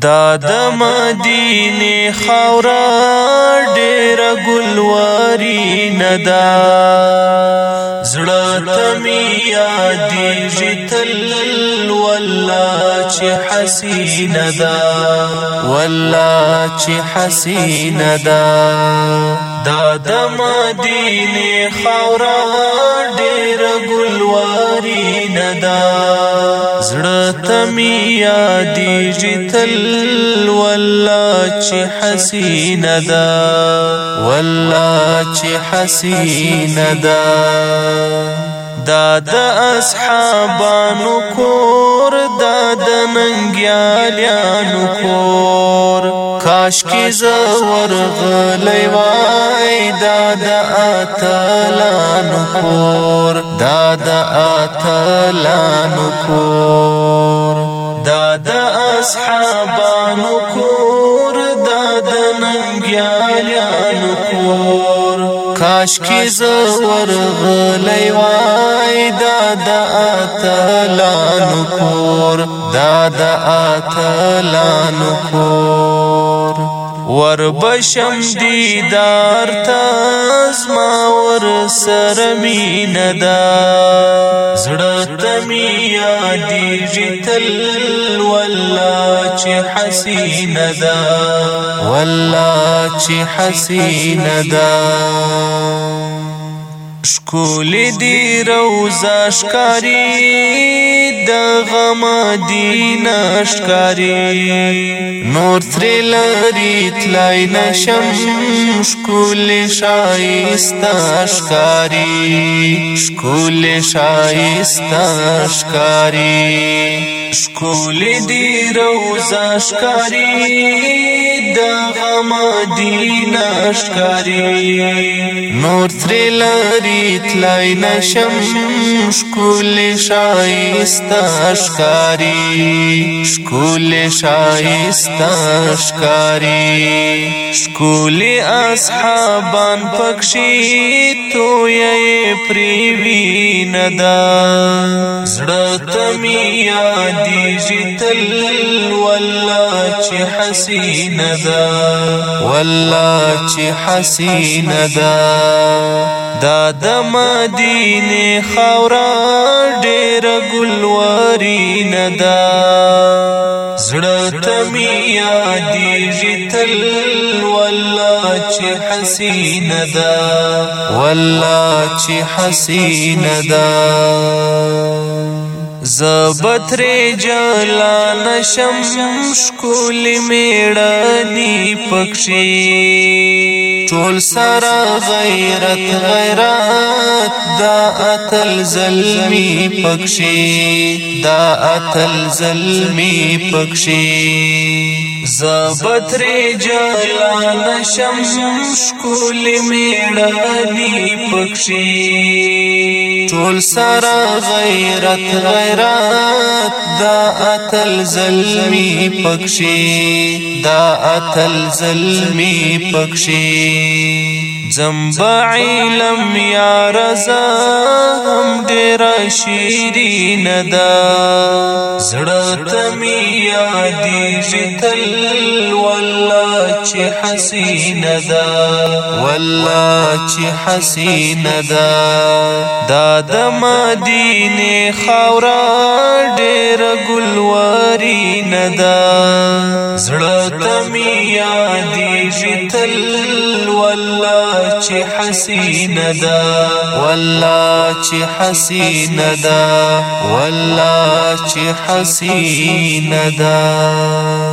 دا د مدینه خورا ډېر ګلواري ندا زړه تمي یادې جتل والله چې حسین دا والله چې حسین دا دا د مدینه خورا ډېر يا دي جتل ولا چی حسين دا ولا چی حسين دا دا د اصحابانو کور دا د کور کاش زور غلي واي دا د اتلانو کور دا د اتلانو کور دا د اصحابانو کور دا د ننګیالانو کور کاش کی زور غلی وای دا د اتلانو کور دا د اتلانو کور ور بشم دیدار تاس ما ور سر مین دا زړه تمی یادی جتل والله چې حسین دا والله چې حسین دا شکول دی روزا شکاری د غم دینه شکاری نور تر لری تلای نشم شکول شایستا شکاری شکول شایستا شکاری شکول دی روزا شکاری د غم دینه شکاری نور تر لری تلای نشم شکول شایستا شکاری شکول شایستا شکاری شکول اصحابان پکشی تو یې پریوی ندا زړه تمی یادی جتل والله چې حسین دا والله چې حسین دا دا د مدینه خورا ډېر ګلوري نه دا زړه تمی یادېږي تل والله چې حسینه ده والله چې حسینه ده زبتر جلان شم شکول میړنی پکشي ټول سره غیرت غیرت دا اتل زلمی پکشي دا اتل زلمی پکشي زبتری جلان شم شکول میړانی پکشي ټول سره غیرت غیرت دا اتل زلمی پکشي دا اتل زلمی پکشي زمبا علم یا رضا هم ډیر شیرین دا زړه تمی یادې تل والله چې حسینه ده والله چې حسینه ده دا د مدینه خورا ډېر ګلواري نه ده زړه تمي یادېږي تل والله چې حسینه ده والله چې حسینه ده والله چې حسینه ده